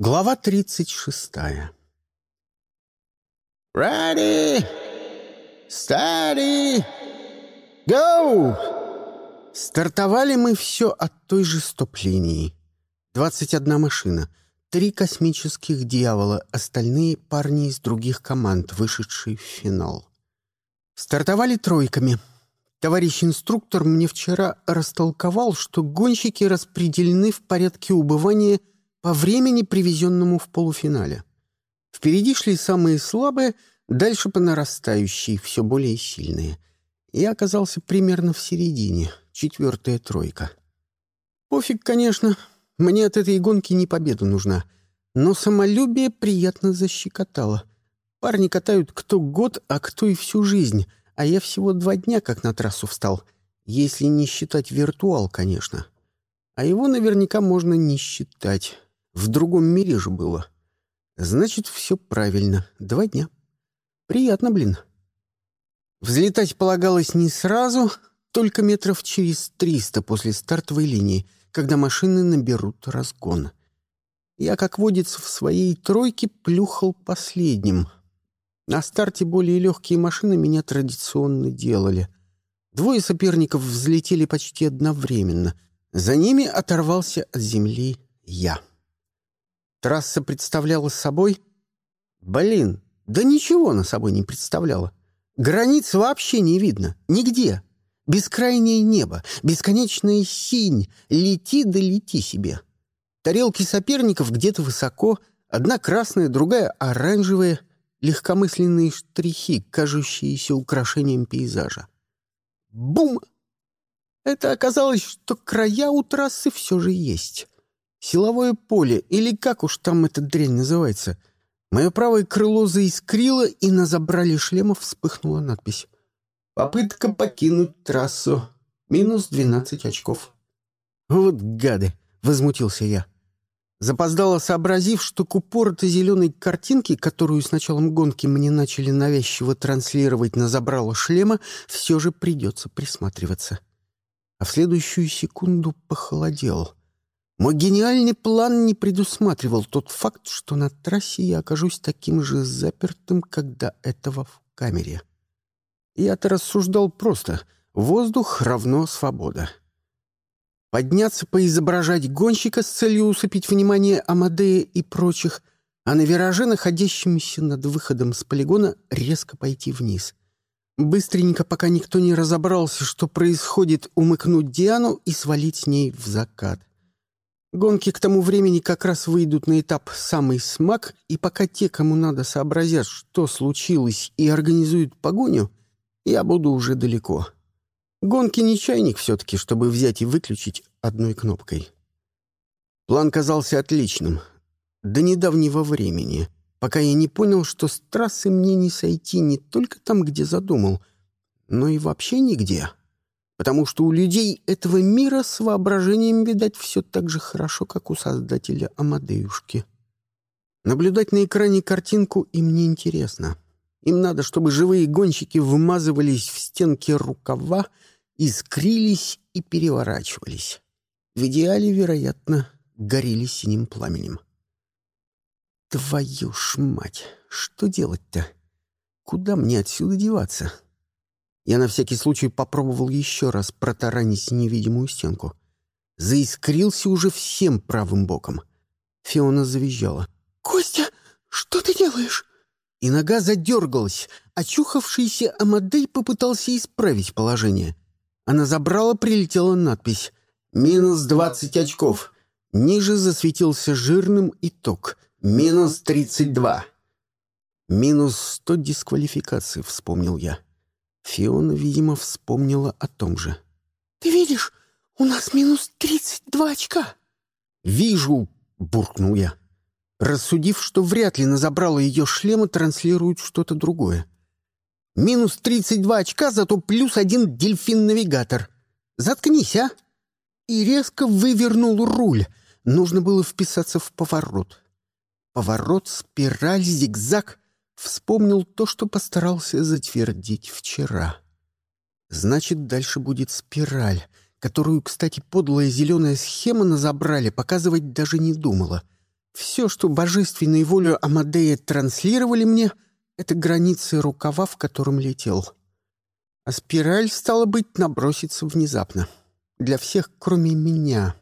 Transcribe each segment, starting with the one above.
Глава тридцать шестая. «Ready! Steady! Go!» Стартовали мы все от той же стоп-линии. Двадцать одна машина, три космических дьявола, остальные парни из других команд, вышедшие в финал. Стартовали тройками. Товарищ инструктор мне вчера растолковал, что гонщики распределены в порядке убывания – по времени, привезенному в полуфинале. Впереди шли самые слабые, дальше по нарастающей, все более сильные. Я оказался примерно в середине, четвертая тройка. Пофиг, конечно, мне от этой гонки не победа нужна, но самолюбие приятно защекотало. Парни катают кто год, а кто и всю жизнь, а я всего два дня как на трассу встал, если не считать виртуал, конечно. А его наверняка можно не считать. В другом мире же было. Значит, все правильно. Два дня. Приятно, блин. Взлетать полагалось не сразу, только метров через триста после стартовой линии, когда машины наберут разгон. Я, как водится в своей тройке, плюхал последним. На старте более легкие машины меня традиционно делали. Двое соперников взлетели почти одновременно. За ними оторвался от земли я. Трасса представляла собой... Блин, да ничего она собой не представляла. Границ вообще не видно. Нигде. Бескрайнее небо, бесконечная синь. Лети да лети себе. Тарелки соперников где-то высоко, одна красная, другая оранжевая, легкомысленные штрихи, кажущиеся украшением пейзажа. Бум! Это оказалось, что края у трассы все же есть. Силовое поле, или как уж там эта дрянь называется. Мое правое крыло заискрило, и на забрале шлема вспыхнула надпись. «Попытка покинуть трассу. Минус двенадцать очков». «Вот гады!» — возмутился я. Запоздало сообразив, что к упоротой зеленой картинке, которую с началом гонки мне начали навязчиво транслировать на забрало шлема, все же придется присматриваться. А в следующую секунду похолодел — мой гениальный план не предусматривал тот факт, что на трассе я окажусь таким же запертым, как до этого в камере. Я-то рассуждал просто. Воздух равно свобода. Подняться поизображать гонщика с целью усыпить внимание Амадея и прочих, а на вираже, находящемся над выходом с полигона, резко пойти вниз. Быстренько, пока никто не разобрался, что происходит, умыкнуть Диану и свалить с ней в закат. Гонки к тому времени как раз выйдут на этап «самый смак», и пока те, кому надо, сообразят, что случилось, и организуют погоню, я буду уже далеко. Гонки не чайник все-таки, чтобы взять и выключить одной кнопкой. План казался отличным. До недавнего времени, пока я не понял, что с трассы мне не сойти не только там, где задумал, но и вообще нигде потому что у людей этого мира с воображением, видать, все так же хорошо, как у создателя Амадеюшки. Наблюдать на экране картинку им не интересно. Им надо, чтобы живые гонщики вымазывались в стенки рукава, искрились и переворачивались. В идеале, вероятно, горели синим пламенем. Твою ж мать, что делать-то? Куда мне отсюда деваться? Я на всякий случай попробовал еще раз протаранить невидимую стенку. Заискрился уже всем правым боком. Фиона завизжала. «Костя, что ты делаешь?» И нога задергалась. Очухавшийся Амадей попытался исправить положение. Она забрала, прилетела надпись «Минус двадцать очков». Ниже засветился жирным итог. «Минус тридцать два». «Минус сто дисквалификаций», — вспомнил я. Фиона, видимо, вспомнила о том же. «Ты видишь, у нас минус тридцать два очка!» «Вижу!» — буркнул я, рассудив, что вряд ли на забрало ее шлема транслируют что-то другое. «Минус тридцать два очка, зато плюс один дельфин-навигатор. Заткнись, а!» И резко вывернул руль. Нужно было вписаться в поворот. Поворот, спираль, зигзаг — Вспомнил то, что постарался затвердить вчера. Значит, дальше будет спираль, которую, кстати, подлая зеленая схема на забрале показывать даже не думала. Все, что божественной волю Амадея транслировали мне, это границы рукава, в котором летел. А спираль, стала быть, набросится внезапно. Для всех, кроме меня.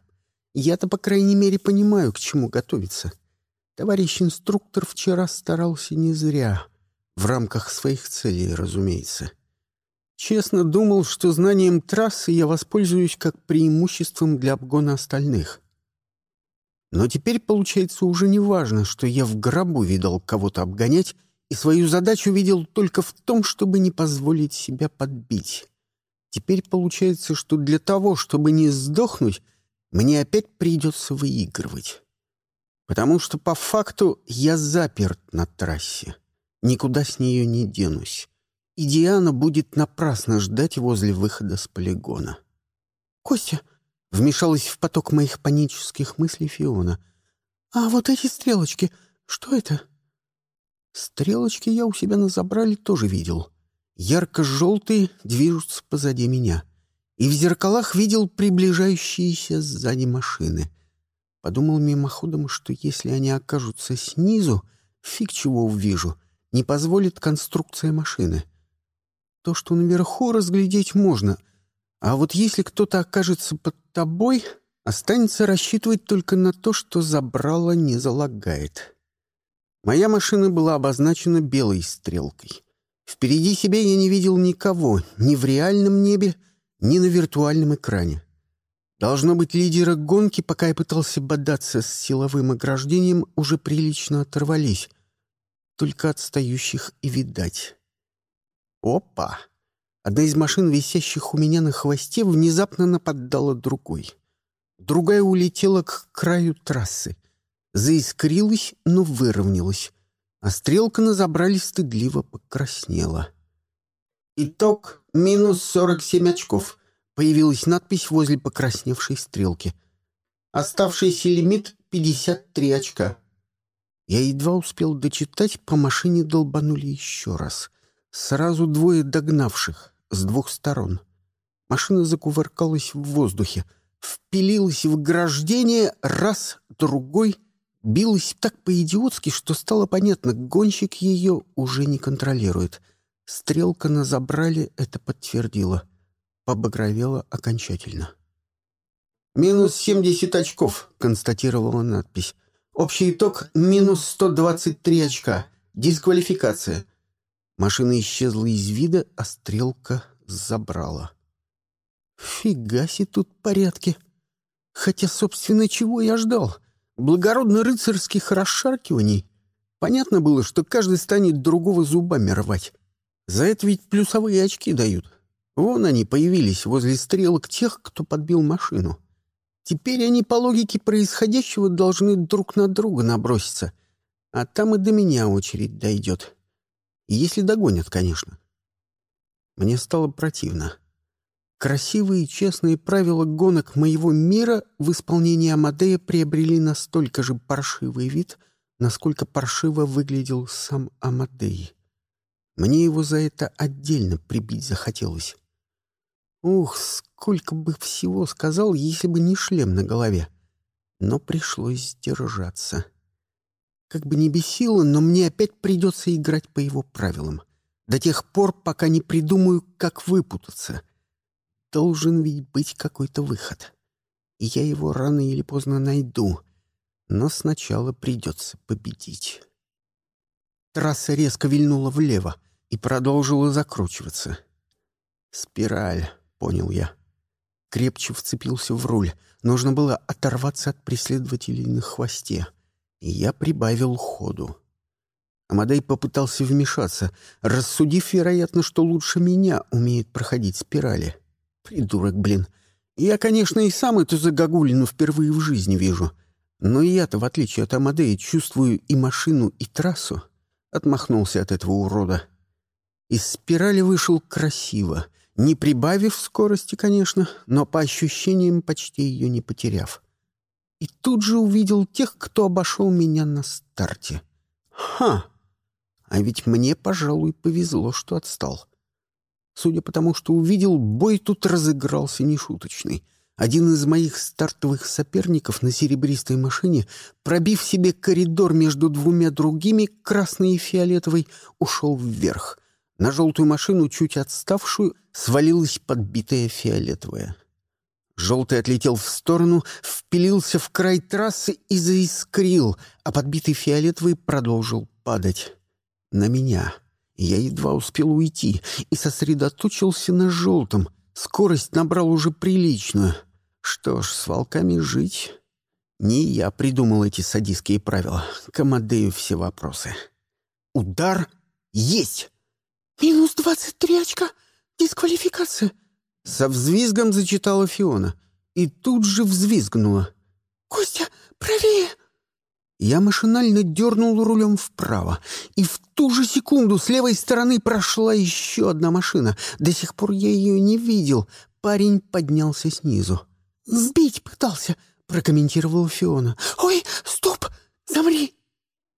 Я-то, по крайней мере, понимаю, к чему готовиться. Товарищ инструктор вчера старался не зря. В рамках своих целей, разумеется. Честно думал, что знанием трассы я воспользуюсь как преимуществом для обгона остальных. Но теперь получается уже не важно, что я в гробу видел кого-то обгонять и свою задачу видел только в том, чтобы не позволить себя подбить. Теперь получается, что для того, чтобы не сдохнуть, мне опять придется выигрывать. Потому что по факту я заперт на трассе. Никуда с нее не денусь и Диана будет напрасно ждать возле выхода с полигона. «Костя!» — вмешалась в поток моих панических мыслей Фиона. «А вот эти стрелочки, что это?» Стрелочки я у себя на забрале тоже видел. Ярко-желтые движутся позади меня. И в зеркалах видел приближающиеся сзади машины. Подумал мимоходом, что если они окажутся снизу, фиг чего увижу, не позволит конструкция машины — то, что наверху разглядеть можно. А вот если кто-то окажется под тобой, останется рассчитывать только на то, что забрало не залагает. Моя машина была обозначена белой стрелкой. Впереди себя я не видел никого, ни в реальном небе, ни на виртуальном экране. Должно быть, лидеры гонки, пока я пытался бодаться с силовым ограждением, уже прилично оторвались. Только отстающих и видать. Опа! Одна из машин, висящих у меня на хвосте, внезапно нападала другой. Другая улетела к краю трассы. Заискрилась, но выровнялась. А стрелка на забрали стыдливо покраснела. «Итог — минус сорок семь очков», — появилась надпись возле покрасневшей стрелки. «Оставшийся лимит — пятьдесят три очка». Я едва успел дочитать, по машине долбанули еще раз — Сразу двое догнавших с двух сторон. Машина закувыркалась в воздухе, впилилась в ограждение раз, другой, билась так по-идиотски, что стало понятно, гонщик ее уже не контролирует. Стрелка на забрали это подтвердила. Побагровела окончательно. «Минус семьдесят очков», — констатировала надпись. «Общий итог — минус сто двадцать три очка. Дисквалификация. Машина исчезла из вида, а стрелка забрала. Фига себе тут порядки. Хотя, собственно, чего я ждал? Благородно-рыцарских расшаркиваний. Понятно было, что каждый станет другого зубами рвать. За это ведь плюсовые очки дают. Вон они появились возле стрелок тех, кто подбил машину. Теперь они по логике происходящего должны друг на друга наброситься. А там и до меня очередь дойдет. Если догонят, конечно. Мне стало противно. Красивые честные правила гонок моего мира в исполнении Амадея приобрели настолько же паршивый вид, насколько паршиво выглядел сам Амадей. Мне его за это отдельно прибить захотелось. Ух, сколько бы всего сказал, если бы не шлем на голове. Но пришлось сдержаться. Как бы ни бесило, но мне опять придется играть по его правилам. До тех пор, пока не придумаю, как выпутаться. Должен ведь быть какой-то выход. И я его рано или поздно найду. Но сначала придется победить. Трасса резко вильнула влево и продолжила закручиваться. «Спираль», — понял я. Крепче вцепился в руль. Нужно было оторваться от преследователей на хвосте и я прибавил ходу. Амадей попытался вмешаться, рассудив, вероятно, что лучше меня умеет проходить спирали. Придурок, блин. Я, конечно, и сам эту загогулину впервые в жизни вижу. Но я-то, в отличие от Амадея, чувствую и машину, и трассу. Отмахнулся от этого урода. Из спирали вышел красиво, не прибавив скорости, конечно, но по ощущениям почти ее не потеряв и тут же увидел тех, кто обошел меня на старте. Ха! А ведь мне, пожалуй, повезло, что отстал. Судя по тому, что увидел, бой тут разыгрался нешуточный. Один из моих стартовых соперников на серебристой машине, пробив себе коридор между двумя другими, красной и фиолетовой, ушел вверх. На желтую машину, чуть отставшую, свалилась подбитая фиолетовая. Желтый отлетел в сторону, впилился в край трассы и заискрил, а подбитый фиолетовый продолжил падать. На меня. Я едва успел уйти и сосредоточился на желтом. Скорость набрал уже приличную. Что ж, с волками жить. Не я придумал эти садистские правила. Комодею все вопросы. Удар есть! «Минус двадцать три очка! Дисквалификация!» Со взвизгом зачитала Фиона и тут же взвизгнула. «Костя, правее!» Я машинально дернул рулем вправо, и в ту же секунду с левой стороны прошла еще одна машина. До сих пор я ее не видел. Парень поднялся снизу. «Сбить пытался», — прокомментировала Фиона. «Ой, стоп! Замри!»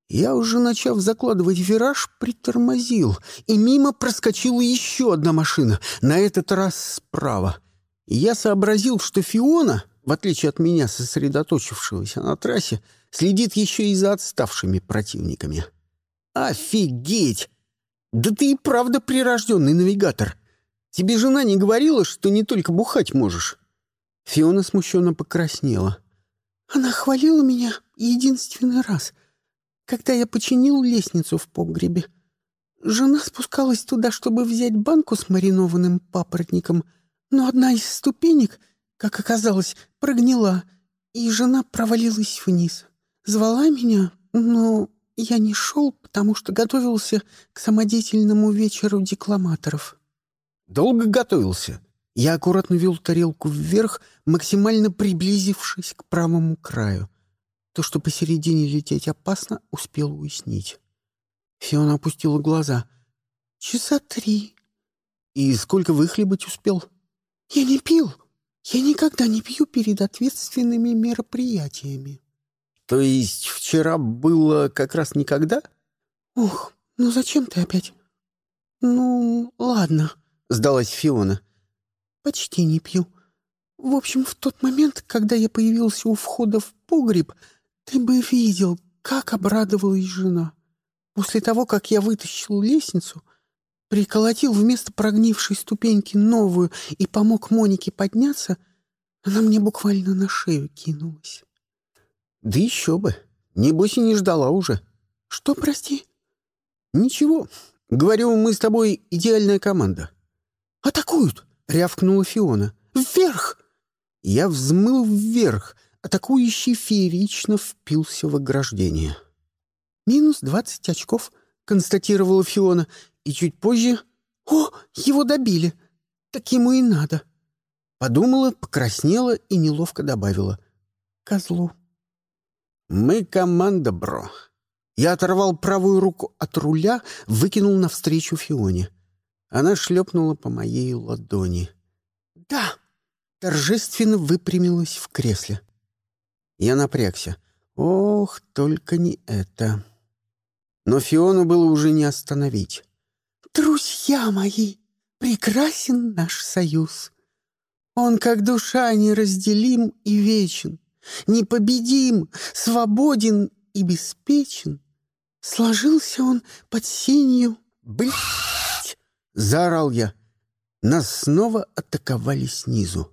Я уже, начав закладывать вираж, притормозил, и мимо проскочила еще одна машина, на этот раз справа. Я сообразил, что Фиона, в отличие от меня, сосредоточившегося на трассе, следит еще и за отставшими противниками. «Офигеть! Да ты и правда прирожденный навигатор! Тебе жена не говорила, что не только бухать можешь?» Фиона смущенно покраснела. «Она хвалила меня единственный раз — когда я починил лестницу в погребе. Жена спускалась туда, чтобы взять банку с маринованным папоротником, но одна из ступенек, как оказалось, прогнила, и жена провалилась вниз. Звала меня, но я не шел, потому что готовился к самодеятельному вечеру декламаторов. «Долго готовился?» Я аккуратно вел тарелку вверх, максимально приблизившись к правому краю. То, что посередине лететь опасно, успел уяснить. Фиона опустила глаза. «Часа три». «И сколько выхлебать успел?» «Я не пил. Я никогда не пью перед ответственными мероприятиями». «То есть вчера было как раз никогда?» «Ух, ну зачем ты опять?» «Ну, ладно», — сдалась Фиона. «Почти не пью. В общем, в тот момент, когда я появился у входа в погреб, ты бы видел, как обрадовалась жена. После того, как я вытащил лестницу, приколотил вместо прогнившей ступеньки новую и помог Монике подняться, она мне буквально на шею кинулась. Да еще бы. Небось и не ждала уже. Что, прости? Ничего. Говорю, мы с тобой идеальная команда. Атакуют! Рявкнула Фиона. Вверх! Я взмыл вверх — атакующий феерично впился в ограждение. «Минус двадцать очков», — констатировала Фиона, и чуть позже «О, его добили! Так ему и надо!» Подумала, покраснела и неловко добавила «Козлу». «Мы команда, бро». Я оторвал правую руку от руля, выкинул навстречу Фионе. Она шлепнула по моей ладони. «Да!» Торжественно выпрямилась в кресле. Я напрягся. Ох, только не это. Но Фиону было уже не остановить. «Друзья мои, прекрасен наш союз. Он как душа неразделим и вечен, непобедим, свободен и беспечен. Сложился он под синью...» «Блядь!» — заорал я. Нас снова атаковали снизу.